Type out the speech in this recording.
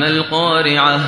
ما القارعة